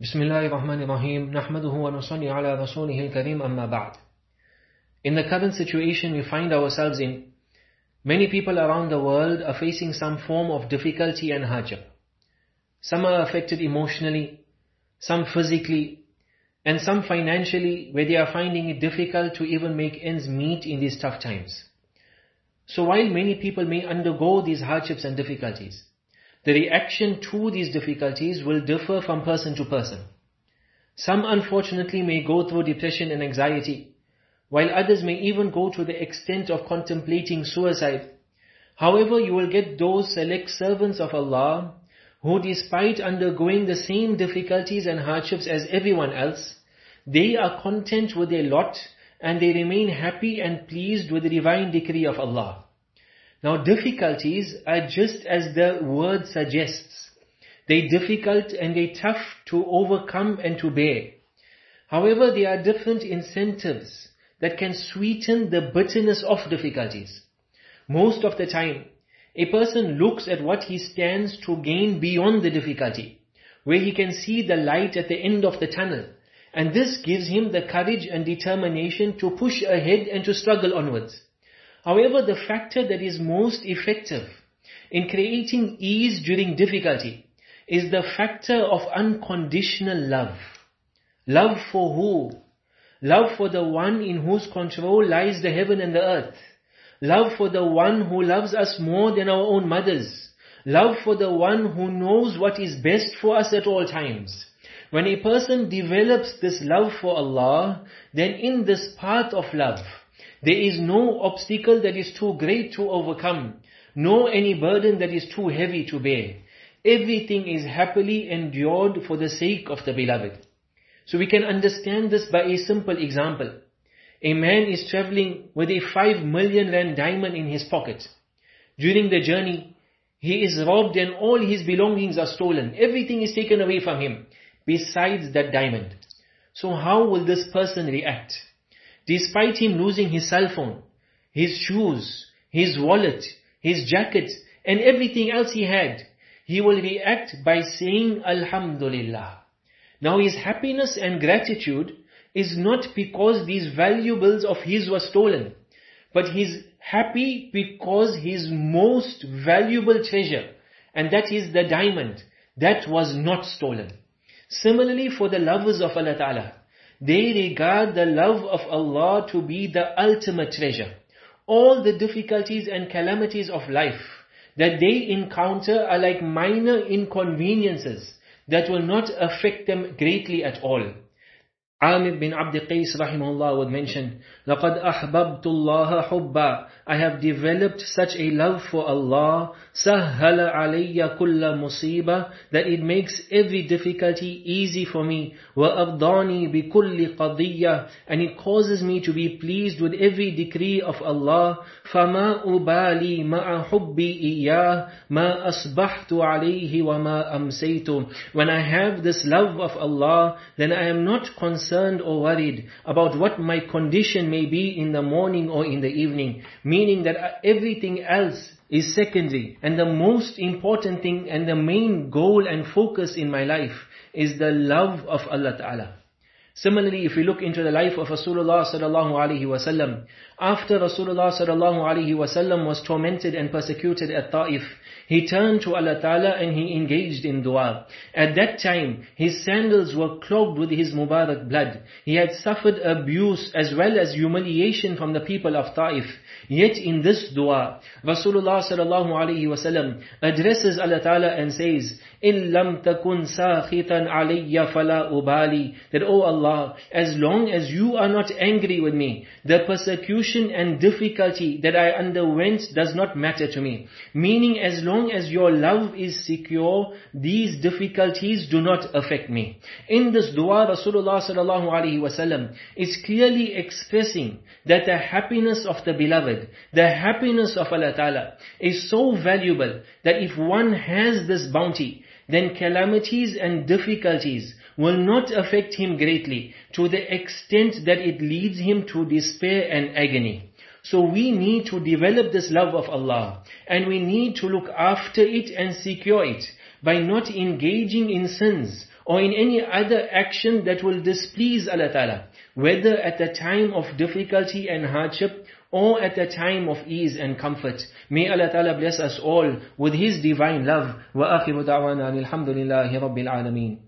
بسم الله الرحمن الرحيم نحمده ونصلي على رسوله الكريم أما بعد In the current situation we find ourselves in, many people around the world are facing some form of difficulty and hardship. Some are affected emotionally, some physically, and some financially where they are finding it difficult to even make ends meet in these tough times. So while many people may undergo these hardships and difficulties, the reaction to these difficulties will differ from person to person. Some unfortunately may go through depression and anxiety, while others may even go to the extent of contemplating suicide. However, you will get those select servants of Allah who despite undergoing the same difficulties and hardships as everyone else, they are content with their lot and they remain happy and pleased with the divine decree of Allah. Now difficulties are just as the word suggests. They difficult and they tough to overcome and to bear. However, there are different incentives that can sweeten the bitterness of difficulties. Most of the time, a person looks at what he stands to gain beyond the difficulty, where he can see the light at the end of the tunnel. And this gives him the courage and determination to push ahead and to struggle onwards. However, the factor that is most effective in creating ease during difficulty is the factor of unconditional love. Love for who? Love for the one in whose control lies the heaven and the earth. Love for the one who loves us more than our own mothers. Love for the one who knows what is best for us at all times. When a person develops this love for Allah, then in this path of love, there is no obstacle that is too great to overcome, nor any burden that is too heavy to bear. Everything is happily endured for the sake of the beloved. So we can understand this by a simple example. A man is traveling with a 5 million rand diamond in his pocket. During the journey, he is robbed and all his belongings are stolen. Everything is taken away from him, besides that diamond. So how will this person react? Despite him losing his cell phone, his shoes, his wallet, his jacket, and everything else he had, he will react by saying Alhamdulillah. Now his happiness and gratitude is not because these valuables of his were stolen, but he's happy because his most valuable treasure, and that is the diamond, that was not stolen. Similarly for the lovers of Allah Ta'ala, they regard the love of Allah to be the ultimate treasure. All the difficulties and calamities of life that they encounter are like minor inconveniences that will not affect them greatly at all. Amir bin Abd Qais rahimahullah would mention, لَقَدْ أَحْبَبْتُ اللَّهَ حُبًّا I have developed such a love for Allah, سَهَّلَ عَلَيَّ كُلَّ مُصِيبَةٍ That it makes every difficulty easy for me. وَأَرْضَانِي بِكُلِّ قَضِيَّةٍ And it causes me to be pleased with every decree of Allah. فَمَا أُبَالِي مَعَ حُبِّي إِيَّاهِ مَا أَصْبَحْتُ عَلَيْهِ وَمَا أَمْسَيْتُ When I have this love of Allah, then I am not concerned or worried about what my condition may be in the morning or in the evening. Meaning that everything else is secondary. And the most important thing and the main goal and focus in my life is the love of Allah Ta'ala. Similarly, if we look into the life of Rasulullah sallallahu alaihi wasallam, after Rasulullah sallallahu alaihi wasallam was tormented and persecuted at Taif, he turned to Allah Ta'ala and he engaged in dua. At that time, his sandals were clogged with his Mubarak blood. He had suffered abuse as well as humiliation from the people of Taif. Yet in this dua, Rasulullah sallallahu alaihi wasallam addresses Allah Ta'ala and says, إِن لَمْ تَكُنْ سَاخِطًا عَلَيَّ فَلَا أُبَالِي That, O Allah, as long as you are not angry with me, the persecution and difficulty that I underwent does not matter to me. Meaning, as long as your love is secure, these difficulties do not affect me. In this dua, Rasulullah sallallahu alaihi wasallam is clearly expressing that the happiness of the beloved, the happiness of Allah Ta'ala is so valuable that if one has this bounty, then calamities and difficulties will not affect him greatly to the extent that it leads him to despair and agony. So we need to develop this love of Allah and we need to look after it and secure it by not engaging in sins or in any other action that will displease Allah Ta'ala, whether at the time of difficulty and hardship or at the time of ease and comfort. May Allah Ta'ala bless us all with His divine love. وآخر دعوانا الحمد لله رب العالمين